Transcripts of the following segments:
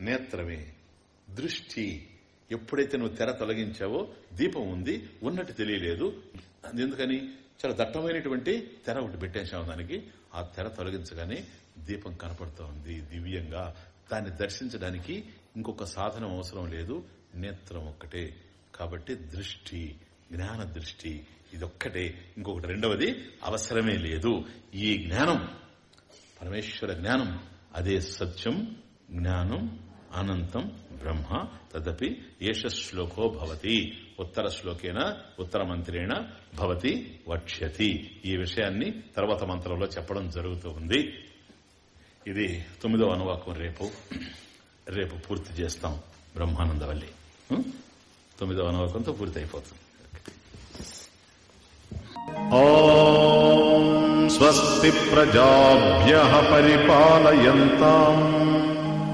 నేత్రమే దృష్టి ఎప్పుడైతే నువ్వు తెర తొలగించావో దీపం ఉంది ఉన్నట్టు తెలియలేదు. ఎందుకని? చాలా దట్టమైనటువంటి తెర ఒకటి పెట్టేశాము దానికి ఆ తెర తొలగించగానే దీపం కనపడుతోంది దివ్యంగా. దాన్ని దర్శించడానికి ఇంకొక సాధనం అవసరం లేదు. నేత్రం ఒక్కటే. కాబట్టి దృష్టి జ్ఞాన దృష్టి ఇదొక్కటే. ఇంకొకటి రెండవది అవసరమే లేదు. ఈ జ్ఞానం పరమేశ్వర జ్ఞానం అదే సత్యం జ్ఞానం అనంతం బ్రహ్మ తదపి ఏష శ్లోకో భవతి. ఉత్తర శ్లోకేన ఉత్తర మంత్రేణ భవతి వక్ష్యతి. ఈ విషయాన్ని తర్వాత మంత్రంలో చెప్పడం జరుగుతూ ఉంది. ఇది తొమ్మిదో అనువాకం రేపు. రేపు పూర్తి చేస్తాం బ్రహ్మానందవల్లి. తొమ్మిదో అనువాకంతో పూర్తి అయిపోతుంది స్వస్తి ప్రజాభ్య పరిపాలయంతాం.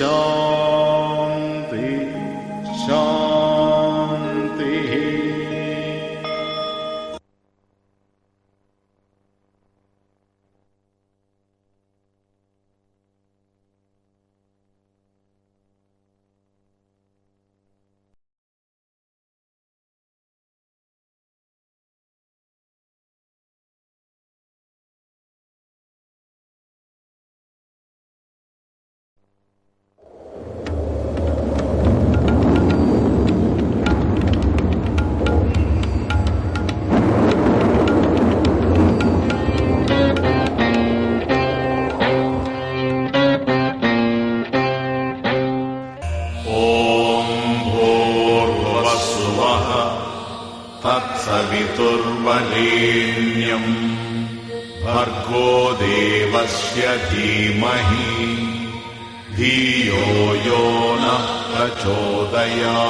show. धीमहि धियो यो नः प्रचोदयात्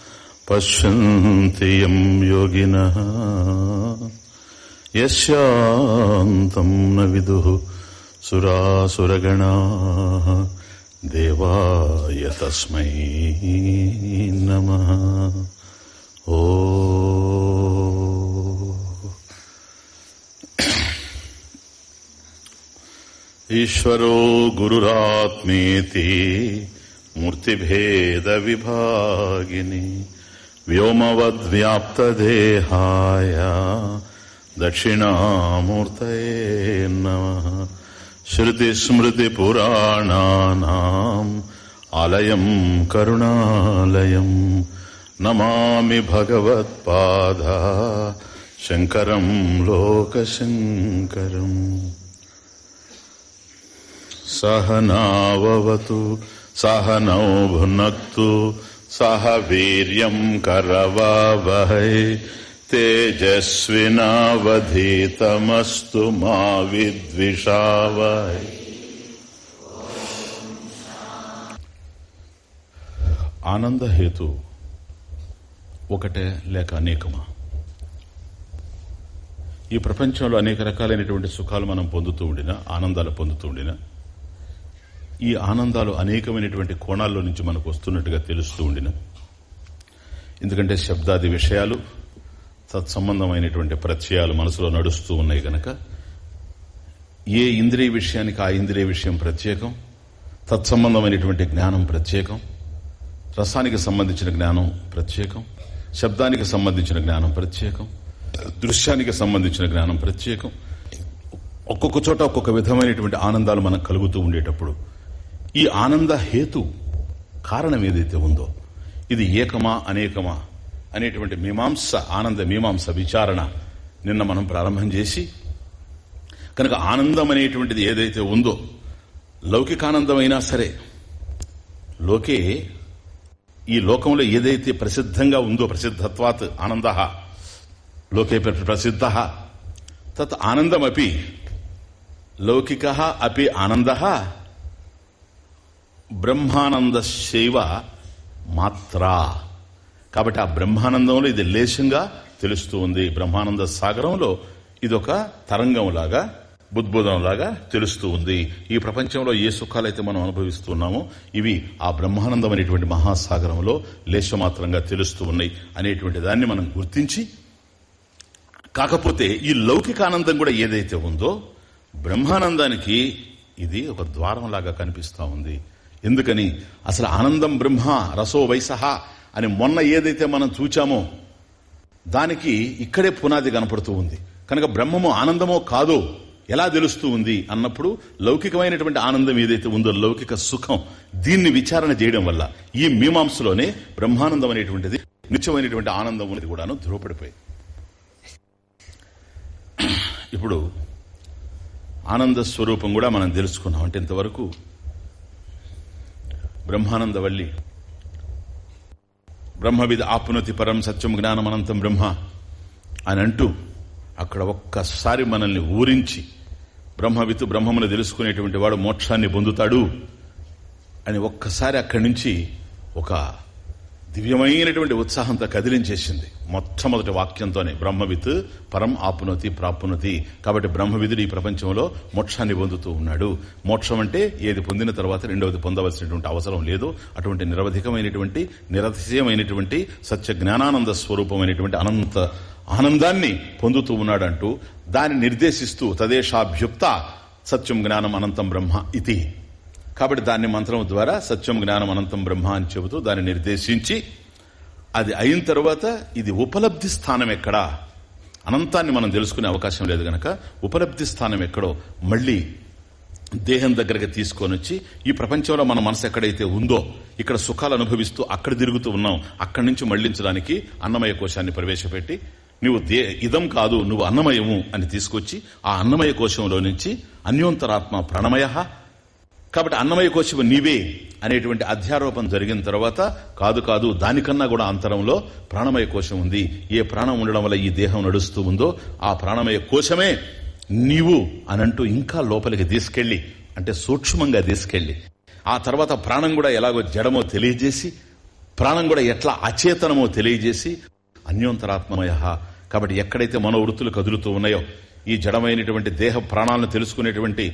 పశ్యంతి యం యోగిన. యశాంతం న విదు సురాసురగణా. దేవాయ తస్మై నమ. ఓ ఈశ్వరో గురురాత్మేతి మూర్తిభేద విభాగిని వ్యోమవద్వ్యాప్తదేహాయ దక్షిణామూర్తయే నమ. శృతిస్మృతిపురాణానాం ఆలయం కరుణాలయం. నమామి భగవత్పాద శంకరం లోకశంకరం. సహనావతు సహనౌ భునక్తు సహ వీర్యం కరవావహై తేజస్వినావధీతమస్తు మా విద్విషావహై. ఆనందహేతు ఒకటే లేక అనేకమా? ఈ ప్రపంచంలో అనేక రకాలైనటువంటి సుఖాలు మనం పొందుతూ ఉండినా ఆనందాలు పొందుతూ ఉండినా ఈ ఆనందాలు అనేకమైనటువంటి కోణాల్లో నుంచి మనకు వస్తున్నట్టుగా తెలుస్తూ ఉండిన ఎందుకంటే శబ్దాది విషయాలు తత్సంబంధమైనటువంటి ప్రత్యయాలు మనసులో నడుస్తూ ఉన్నాయి గనక ఏ ఇంద్రియ విషయానికి ఆ ఇంద్రియ విషయం ప్రత్యేకం తత్సంబంధమైనటువంటి జ్ఞానం ప్రత్యేకం రసానికి సంబంధించిన జ్ఞానం ప్రత్యేకం శబ్దానికి సంబంధించిన జ్ఞానం ప్రత్యేకం దృశ్యానికి సంబంధించిన జ్ఞానం ప్రత్యేకం ఒక్కొక్క చోట ఒక్కొక్క విధమైనటువంటి ఆనందాలు మనకు కలుగుతూ ఉండేటప్పుడు ఈ ఆనంద హేతు కారణం ఏదైతే ఉందో ఇది ఏకమా అనేకమా అనేటువంటి మీమాంస ఆనంద మీమాంస విచారణ నిన్న మనం ప్రారంభం చేసి కనుక ఆనందం అనేటువంటిది ఏదైతే ఉందో లౌకికానందమైనా సరే లోకే ఈ లోకంలో ఏదైతే ప్రసిద్ధంగా ఉందో ప్రసిద్ధత్వాత్ ఆనంద లోకే ప్రసిద్ధ తత్ ఆనందమపి లౌకిక అపి ఆనంద బ్రహ్మానంద శైవ మాత్రా. కాబట్టి ఆ బ్రహ్మానందంలో ఇది లేశంగా తెలుస్తూ ఉంది. బ్రహ్మానంద సాగరంలో ఇదొక తరంగంలాగా బుద్బుదంలాగా తెలుస్తూ ఉంది. ఈ ప్రపంచంలో ఏ సుఖాలైతే మనం అనుభవిస్తున్నామో ఇవి ఆ బ్రహ్మానందం అనేటువంటి మహాసాగరంలో లేశమాత్రంగా తెలుస్తూ ఉన్నాయి అనేటువంటి దాన్ని మనం గుర్తించి కాకపోతే ఈ లౌకిక ఆనందం కూడా ఏదైతే ఉందో బ్రహ్మానందానికి ఇది ఒక ద్వారంలాగా కనిపిస్తూ ఉంది. ఎందుకని? అసలు ఆనందం బ్రహ్మ రసో వైసహ అని మొన్న ఏదైతే మనం చూచామో దానికి ఇక్కడే పునాది కనపడుతూ ఉంది. కనుక బ్రహ్మము ఆనందమో కాదో ఎలా తెలుస్తూ ఉంది అన్నప్పుడు లౌకికమైనటువంటి ఆనందం ఏదైతే ఉందో లౌకిక సుఖం దీన్ని విచారణ చేయడం వల్ల ఈ మీమాంసలోనే బ్రహ్మానందం అనేటువంటిది నిత్యమైనటువంటి ఆనందం అనేది కూడాను ధృవపడిపోయి ఇప్పుడు ఆనంద స్వరూపం కూడా మనం తెలుసుకున్నాం. అంటే ఇంతవరకు బ్రహ్మానందవల్లి. బ్రహ్మవిధ ఆపునతి పరం సత్యం జ్ఞానం అనంతం బ్రహ్మ అని అంటూ అక్కడ ఒక్కసారి మనల్ని ఊరించి బ్రహ్మవిత్ బ్రహ్మమును తెలుసుకునేటువంటి వాడు మోక్షాన్ని పొందుతాడు అని ఒక్కసారి అక్కడి నుంచి ఒక దివ్యమైనటువంటి ఉత్సాహంతో కదిలించేసింది. మొట్టమొదటి వాక్యంతోనే బ్రహ్మవిత్ పరం ఆపునతి ప్రాపునతి. కాబట్టి బ్రహ్మవిధుడు ఈ ప్రపంచంలో మోక్షాన్ని పొందుతూ ఉన్నాడు. మోక్షం అంటే ఏది పొందిన తర్వాత రెండవది పొందవలసినటువంటి అవసరం లేదు. అటువంటి నిరవధికమైనటువంటి నిరతిశయమైనటువంటి సత్య జ్ఞానానంద స్వరూపమైనటువంటి అనంత ఆనందాన్ని పొందుతూ ఉన్నాడంటూ దాన్ని నిర్దేశిస్తూ తదేశాభ్యుక్త సత్యం జ్ఞానం అనంతం బ్రహ్మ ఇది కాబట్టి దాన్ని మంత్రం ద్వారా సత్యం జ్ఞానం అనంతం బ్రహ్మ అని చెబుతూ దాన్ని నిర్దేశించి అది అయిన తర్వాత ఇది ఉపలబ్ధి స్థానం ఎక్కడా? అనంతాన్ని మనం తెలుసుకునే అవకాశం లేదు గనక ఉపలబ్ధి స్థానం ఎక్కడో మళ్ళీ దేహం దగ్గరకు తీసుకొని వచ్చి ఈ ప్రపంచంలో మన మనసు ఎక్కడైతే ఉందో ఇక్కడ సుఖాలు అనుభవిస్తూ అక్కడ తిరుగుతూ ఉన్నాం అక్కడి నుంచి మళ్ళించడానికి అన్నమయ కోశాన్ని ప్రవేశపెట్టి నువ్వు దే ఇదం కాదు నువ్వు అన్నమయము అని తీసుకొచ్చి ఆ అన్నమయ కోశంలో నుంచి అన్యోంతరాత్మ ప్రణమయ కాబట్టి అన్నమయ కోశము నీవే అనేటువంటి అధ్యారోపణ జరిగిన తర్వాత కాదు కాదు దానికన్నా కూడా అంతరంలో ప్రాణమయ కోశం ఉంది. ఏ ప్రాణం ఉండడం వల్ల ఈ దేహం నడుస్తూ ఉందో ఆ ప్రాణమయ కోశమే నీవు అనంటూ ఇంకా లోపలికి తీసుకెళ్ళి అంటే సూక్ష్మంగా తీసుకెళ్ళి ఆ తర్వాత ప్రాణం కూడా ఎలాగో జడమో తెలియజేసి ప్రాణం కూడా ఎట్లా అచేతనమో తెలియజేసి అన్యోంతరాత్మమయ కాబట్టి ఎక్కడైతే మనోవృత్తులు కదులుతూ ఉన్నాయో ఈ జడమైనటువంటి దేహ ప్రాణాలను తెలుసుకునేటువంటి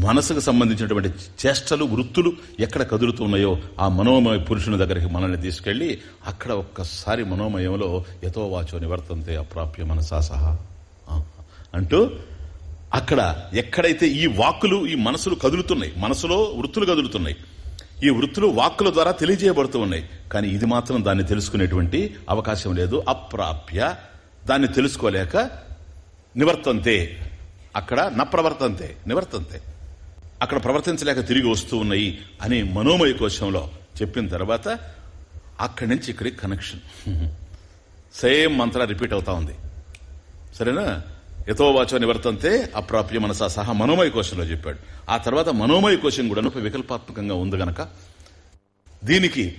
మనసుకు సంబంధించినటువంటి చేష్టలు వృత్తులు ఎక్కడ కదులుతున్నాయో ఆ మనోమయ పురుషుని దగ్గరికి మనల్ని తీసుకెళ్ళి అక్కడ ఒక్కసారి మనోమయంలో యతో వాచో నివర్తంతే అప్రాప్య మనసా సహా. అంటూ అక్కడ ఎక్కడైతే ఈ వాక్కులు ఈ మనసులు కదులుతున్నాయి మనసులో వృత్తులు కదులుతున్నాయి ఈ వృత్తులు వాక్కుల ద్వారా తెలియజేయబడుతూ ఉన్నాయి కానీ ఇది మాత్రం దాన్ని తెలుసుకునేటువంటి అవకాశం లేదు అప్రాప్య. దాన్ని తెలుసుకోలేక నివర్తంతే. అక్కడ నప్రవర్తంతే నివర్తంతే. అక్కడ ప్రవర్తించలేక తిరిగి వస్తూ ఉన్నాయి అని మనోమయ కోశంలో చెప్పిన తర్వాత అక్కడి నుంచి ఇక్కడికి కనెక్షన్ సేమ్ మంత్ర రిపీట్ అవుతా ఉంది. సరేనా? యథోవాచో నివర్తంతే అప్రాప్య మనసా సహా మనోమయ కోశంలో చెప్పాడు. ఆ తర్వాత మనోమయ కోశం కూడా వికల్పాత్మకంగా ఉంది గనక. దీనికి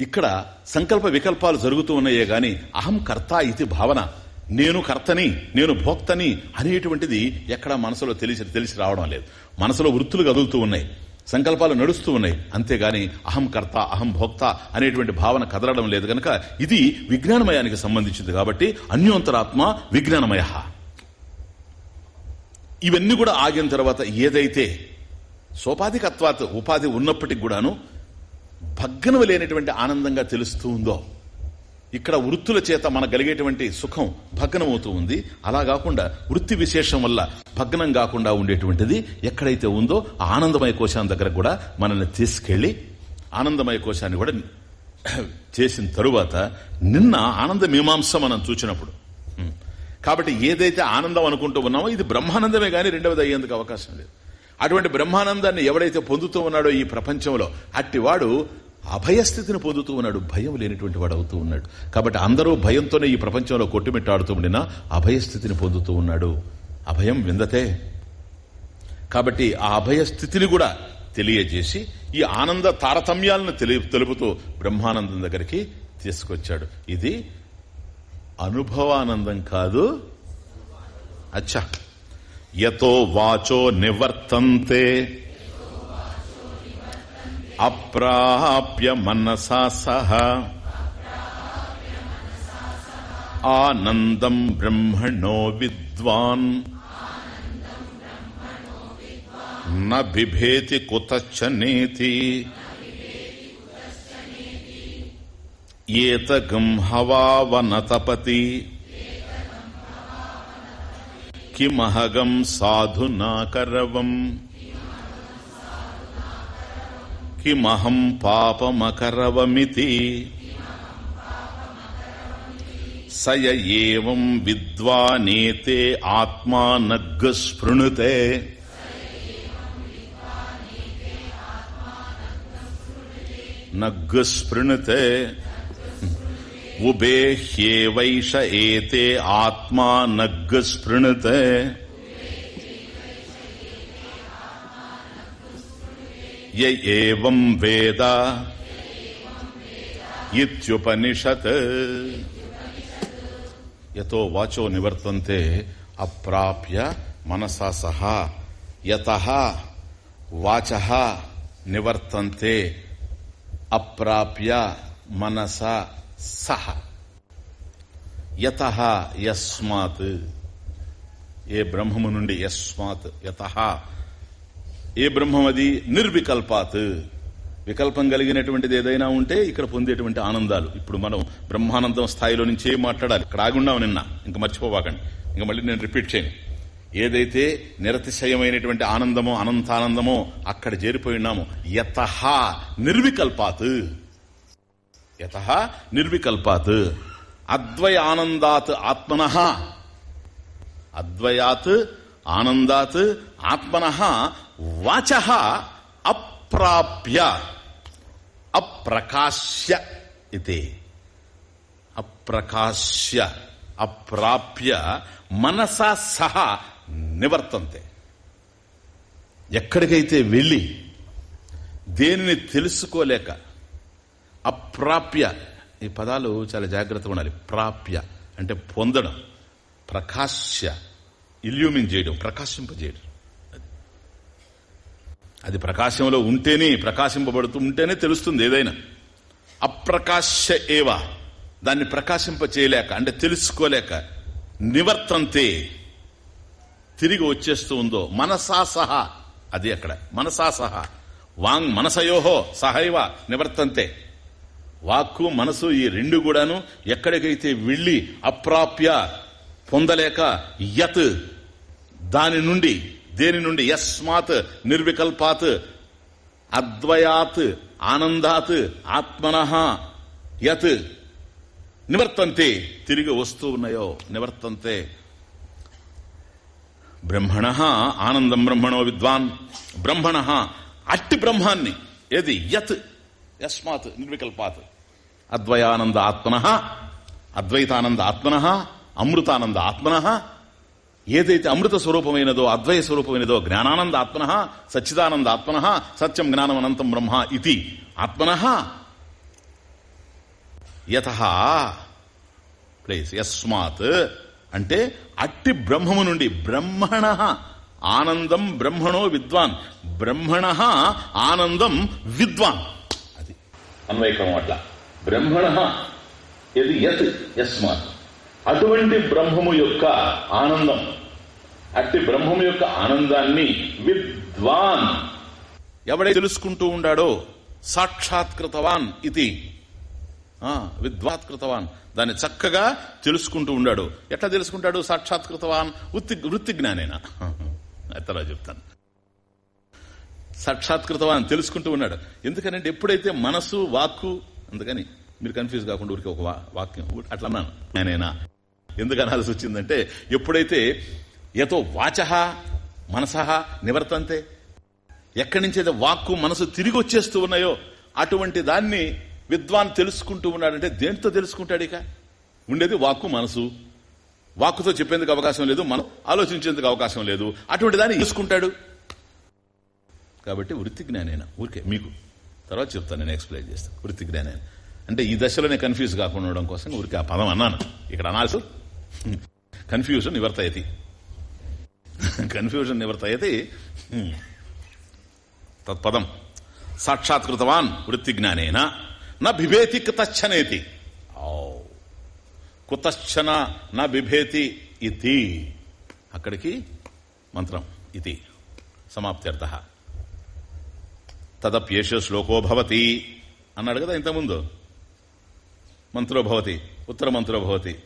ఇక్కడ సంకల్ప వికల్పాలు జరుగుతూ ఉన్నాయే గాని అహం కర్త ఇది భావన. నేను కర్తని నేను భోక్తని అనేటువంటిది ఎక్కడ మనసులో తెలిసి తెలిసి రావడం లేదు. మనసులో వృత్తులు కదులుతూ ఉన్నాయి. సంకల్పాలు నడుస్తూ ఉన్నాయి. అంతేగాని అహం కర్త అహం భోక్త అనేటువంటి భావన కదలడం లేదు గనక ఇది విజ్ఞానమయానికి సంబంధించింది కాబట్టి అన్యోంతరాత్మ విజ్ఞానమయ. ఇవన్నీ కూడా ఆగిన తర్వాత ఏదైతే సోపాధికత్వాత ఉపాధి ఉన్నప్పటికి కూడాను భగ్గనము లేనటువంటి ఆనందంగా తెలుస్తూ ఉందో ఇక్కడ వృత్తుల చేత మన కలిగేటువంటి సుఖం భగ్నమవుతూ ఉంది. అలా కాకుండా వృత్తి విశేషం వల్ల భగ్నం కాకుండా ఉండేటువంటిది ఎక్కడైతే ఉందో ఆ ఆనందమయ కోశాన్ని దగ్గర కూడా మనల్ని తీసుకెళ్ళి ఆనందమయ కోశాన్ని కూడా చేసిన తరువాత నిన్న ఆనంద మీమాంస మనం చూచినప్పుడు. కాబట్టి ఏదైతే ఆనందం అనుకుంటూ ఉన్నామో ఇది బ్రహ్మానందమే కాని రెండవది అయ్యేందుకు అవకాశం లేదు. అటువంటి బ్రహ్మానందాన్ని ఎవడైతే పొందుతూ ఉన్నాడో ఈ ప్రపంచంలో అట్టివాడు అభయస్థితిని పొందుతూ ఉన్నాడు భయం లేనిటువంటి వాడు అవుతూ ఉన్నాడు. కాబట్టి అందరూ భయంతోనే ఈ ప్రపంచంలో కొట్టుమిట్టాడుతూ ఉండినా అభయస్థితిని పొందుతూ ఉన్నాడు. అభయం విందతే. కాబట్టి ఆ అభయ స్థితిని కూడా తెలియజేసి ఈ ఆనంద తారతమ్యాలను తెలి తెలుపుతూ బ్రహ్మానందం దగ్గరికి తీసుకొచ్చాడు. ఇది అనుభవానందం కాదు. అచ్చా. యతో వాచో నివర్తంతే. అప్రాప్య మనసా సహ. ఆనందం బ్రహ్మణో విద్వాన్. నిభేతి బిభేతి కుతచ్చనేతి ఏతగం హవావనతపతి. కిమహగం సాధునాకరవం కిమహం పాపమకరవమితి. సయ ఏవం విద్వానేతే ఆత్మా నగ్గ స్పృణుతే. నగ్గ స్పృణుతే. ఉబేహ్యేవైష ఏతే ఆత్మానగ్గ స్పృణుతే. య ఏవం వేద ఇత్యుపనిషత్ యతో వాచో నివర్తంతే అప్రాప్య మనసా సహా యత వాచ నివర్తంతే అప్రాప్య మనస సహ యత యస్మాత్ ఏ బ్రహ్మము నుండి యస్మాత్ యత ఏ బ్రహ్మం అది నిర్వికల్పాత్. వికల్పం కలిగినటువంటిది ఏదైనా ఉంటే ఇక్కడ పొందేటువంటి ఆనందాలు. ఇప్పుడు మనం బ్రహ్మానందం స్థాయిలో నుంచి ఏం మాట్లాడాలి? ఇక్కడ ఆగుండాం నిన్న. ఇంకా మర్చిపోవాకండి. ఇంకా మళ్ళీ నేను రిపీట్ చేయను. ఏదైతే నిరతిశయమైనటువంటి ఆనందమో అనంతానందమో అక్కడ చేరిపోయినామో యత నిర్వికల్పాత్. యత నిర్వికల్పాత్. అద్వయ ఆనందాత్ ఆత్మన. అద్వయాత్ ఆనందాత్ ఆత్మన వాచ అప్రాప్య అప్రకాశ్య ఇది. అప్రకాశ్య అప్రాప్య మనసా సహ నివర్తంతే. ఎక్కడికైతే వెళ్ళి దేనిని తెలుసుకోలేక అప్రాప్య ఈ పదాలు చాలా జాగ్రత్తగా ఉండాలి. ప్రాప్య అంటే పొందడం ప్రకాశ్య ఇల్యూమిన్ చేయడం ప్రకాశింపజేయడం. అది ప్రకాశంలో ఉంటేనే ప్రకాశింపబడుతూ ఉంటేనే తెలుస్తుంది ఏదైనా. అప్రకాశ ఏవా. దాన్ని ప్రకాశింప చేయలేక అంటే తెలుసుకోలేక నివర్తంతే తిరిగి వచ్చేస్తూ ఉందో మనసా సహా. అది అక్కడ. మనసా సహా. వాంగ్ మనసయోహో సహైవ నివర్తంతే. వాక్కు మనసు ఈ రెండు కూడాను ఎక్కడికైతే వెళ్ళి అప్రాప్య పొందలేక యత్ దాని నుండి దేని నుండి? యస్మాత్ నిర్వికల్పాత్ అద్వయాత్ ఆనందాత్ ఆత్మన యత్ నివర్తంతే. తిరిగి వస్తూ ఉన్నాయో నివర్తంతే. బ్రహ్మణ ఆనందం బ్రహ్మణో విద్వాన్. బ్రహ్మణ అట్టి బ్రహ్మాన్ని. ఏది? యత్. యస్మాత్ నిర్వికల్పాత్. అద్వయానంద ఆత్మన అద్వైతానంద ఆత్మన అమృతానంద ఆత్మన ఏదైతే అమృత స్వరూపమైనదో అద్వయ స్వరూపమైనదో జ్ఞానానంద ఆత్మన సచ్చిదానంద ఆత్మన సత్యం జ్ఞానం అనంతం బ్రహ్మ ఇది. ఆత్మన యత. ప్లేస్ యస్మాత్. అంటే అట్టి బ్రహ్మము నుండి బ్రహ్మణ ఆనందం బ్రహ్మణో విద్వాన్. బ్రహ్మణ ఆనందం విద్వాన్. అది అన్వయక్రమం అట్లా. బ్రహ్మణ ఇది యత్ యస్మాత్. అటువంటి బ్రహ్మము యొక్క ఆనందం. అట్టి బ్రహ్మము యొక్క ఆనందాన్ని విద్వాన్ ఎవడై తెలుసుకుంటూ ఉండాడో సాక్షాత్కృతవాన్ ఇది. ఆ, విద్వాత్కృతవాన్. దాన్ని చక్కగా తెలుసుకుంటూ ఉండాడు. ఎట్లా తెలుసుకుంటాడు? సాక్షాత్కృతవాన్? వృత్తి వృత్తి జ్ఞానేనా? ఎత్తలా చెప్తాను. సాక్షాత్కృతవాన్ తెలుసుకుంటూ ఉన్నాడు. ఎందుకనంటే ఎప్పుడైతే మనసు వాక్కు అందుకని మీరు కన్ఫ్యూజ్ కాకుండా ఊరికి ఒక వాక్యం అట్లా అన్నాను. నేనేనా ఎందుకు అనాల్సి వచ్చిందంటే ఎప్పుడైతే ఎతో వాచ మనస నివర్తంతే ఎక్కడి నుంచి అయితే వాక్కు మనసు తిరిగి వచ్చేస్తూ ఉన్నాయో అటువంటి దాన్ని విద్వాన్ తెలుసుకుంటూ ఉన్నాడంటే దేంతో తెలుసుకుంటాడు ఇక? ఉండేది వాక్కు మనసు. వాక్కుతో చెప్పేందుకు అవకాశం లేదు మనం ఆలోచించేందుకు అవకాశం లేదు. అటువంటి దాన్ని తెలుసుకుంటాడు. కాబట్టి వృత్తి జ్ఞానైనా ఊరికే మీకు. తర్వాత చెప్తాను నేను ఎక్స్ప్లెయిన్ చేస్తాను. వృత్తి జ్ఞానైనా. అంటే ఈ దశలోనే కన్ఫ్యూజ్ కాకుండా ఉండడం కోసం ఊరికే ఆ పదం అన్నాను. ఇక్కడ అనాల్సి కన్ఫ్యూజన్ నివర్తయతి. కన్ఫ్యూజన్ నివర్తయతి. తత్పదం. సాక్షాత్కృతవాన్ వృత్తి జ్ఞానేన నా బిభేతి కుతచ్చనేతి. కుతశ్చన నా బిభేతి ఇది అక్కడికి మంత్రం ఇది సమాప్త్యర్థ. తదప్యేష శ్లోకో భవతి. అన్నాడు కదా ఇంతకుముందు? మంత్రో భవతి. ఉత్తర మంత్రో భవతి.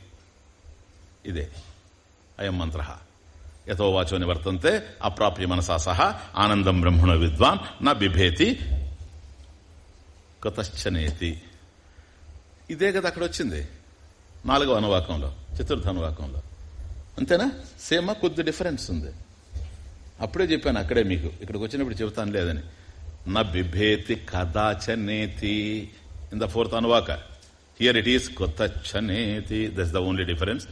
ఇదే. అయం మంత్ర. యథో వాచో నివర్తంతే అప్రాప్య మనసా సహా ఆనందం బ్రహ్మణ విద్వాన్ నా బిభేతి కుతశ్చనేతి. ఇదే కదా అక్కడ వచ్చింది. నాలుగో అనువాకంలో చతుర్థ అనువాకంలో. అంతేనా? సేమా కొద్ది డిఫరెన్స్ ఉంది. అప్పుడే చెప్పాను అక్కడే మీకు. ఇక్కడికి వచ్చినప్పుడు చెబుతాను లేదని. నా బిభేతి కదాచనేతి. ఇన్ ద ఫోర్త్ అనువాక. Here it is కొత్తచ్చనేతి that's the only difference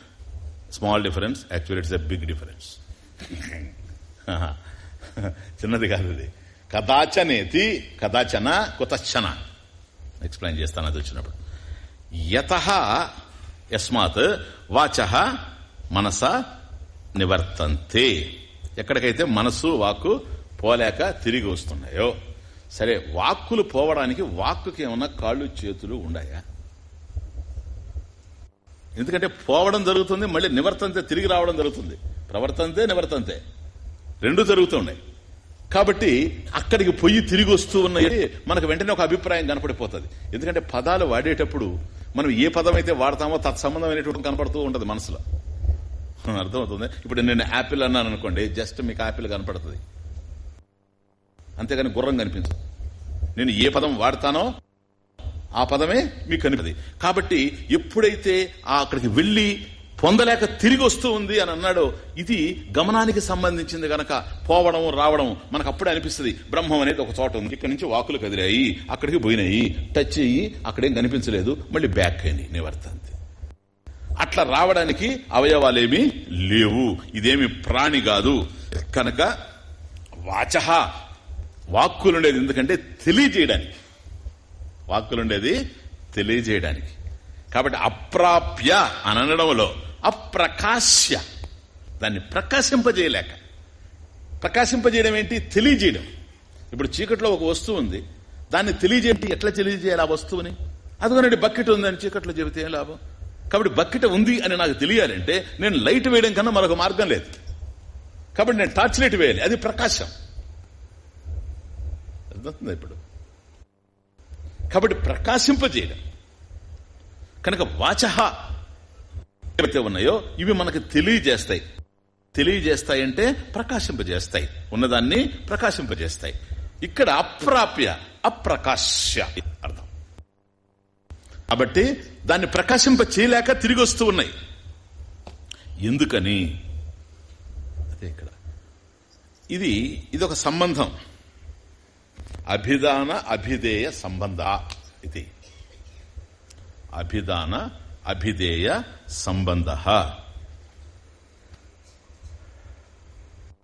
small difference actual it's a big difference. చిన్నది కాదు ఇది. కదాచనేతి కదాచన కుతచ్చన ఎక్స్ప్లెయిన్ చేస్తాను అది వచ్చినప్పుడు. యత యస్మాత్ వాచ మనస నివర్తంతే. ఎక్కడికైతే మనసు వాక్కు పోలేక తిరిగి వస్తున్నాయో. సరే వాక్కులు పోవడానికి వాక్కుకి ఏమన్నా కాళ్ళు చేతులు ఉన్నాయా ఎందుకంటే పోవడం జరుగుతుంది మళ్ళీ నివర్తంతే తిరిగి రావడం జరుగుతుంది. ప్రవర్తంతే నివర్తంతే. రెండు జరుగుతున్నాయి కాబట్టి అక్కడికి పొయ్యి తిరిగి వస్తూ ఉన్నాయి మనకు వెంటనే ఒక అభిప్రాయం కనపడిపోతుంది. ఎందుకంటే పదాలు వాడేటప్పుడు మనం ఏ పదం అయితే వాడతామో తత్సంబంధమైనటువంటి కనపడుతూ ఉంటుంది మనసులో. అర్థమవుతుంది? ఇప్పుడు నేను యాపిల్ అన్నాను అనుకోండి జస్ట్ మీకు యాపిల్ కనపడుతుంది. అంతేగాని గుర్రం కనిపించదు. నేను ఏ పదం వాడతానో ఆ పదమే మీకు కనిపిది కాబట్టి ఎప్పుడైతే ఆ అక్కడికి వెళ్ళి పొందలేక తిరిగి వస్తూ ఉంది అని అన్నాడో ఇది గమనానికి సంబంధించింది గనక పోవడం రావడం మనకు అప్పుడే అనిపిస్తుంది. బ్రహ్మం అనేది ఒక చోట ఉంది. ఇక్కడ నుంచి వాకులు కదిలాయి అక్కడికి పోయినాయి. టచ్ అయ్యి అక్కడేం కనిపించలేదు. మళ్ళీ బ్యాక్ అయింది నివర్తంతి అట్లా రావడానికి అవయవాలేమీ లేవు. ఇదేమి ప్రాణి కాదు. కనుక వాచ వాక్కులుండేది ఎందుకంటే తెలియజేయడానికి. వాక్కులుండేది తెలియజేయడానికి. కాబట్టి అప్రాప్య అని అనడంలో అప్రకాశ్య దాన్ని ప్రకాశింపజేయలేక. ప్రకాశింపజేయడం ఏంటి? తెలియజేయడం. ఇప్పుడు చీకట్లో ఒక వస్తువు ఉంది. దాన్ని తెలియజేయండి. ఎట్లా తెలియజేయాలి ఆ వస్తువుని? అదిగోనండి బకెట్ ఉందని చీకట్లో చెబితే ఏం లాభం? కాబట్టి బకెట్ ఉంది అని నాకు తెలియాలంటే నేను లైట్ వేయడం కన్నా మరొక మార్గం లేదు. కాబట్టి నేను టార్చ్ లైట్ వేయాలి. అది ప్రకాశం. ఇప్పుడు? కాబట్టి ప్రకాశింపజేయడం. కనుక వాచహ ఏవైతే ఉన్నాయో ఇవి మనకు తెలియజేస్తాయి. తెలియజేస్తాయంటే ప్రకాశింపజేస్తాయి. ఉన్నదాన్ని ప్రకాశింపజేస్తాయి. ఇక్కడ అప్రాప్య అప్రకాశ్య అర్థం. కాబట్టి దాన్ని ప్రకాశింప చేయలేక తిరిగి వస్తూ ఉన్నాయి. ఎందుకని? అదే ఇక్కడ. ఇది ఇది ఒక సంబంధం. అభిధాన అభిధేయ సంబంధ ఇది. అభిధాన అభిధేయ సంబంధ.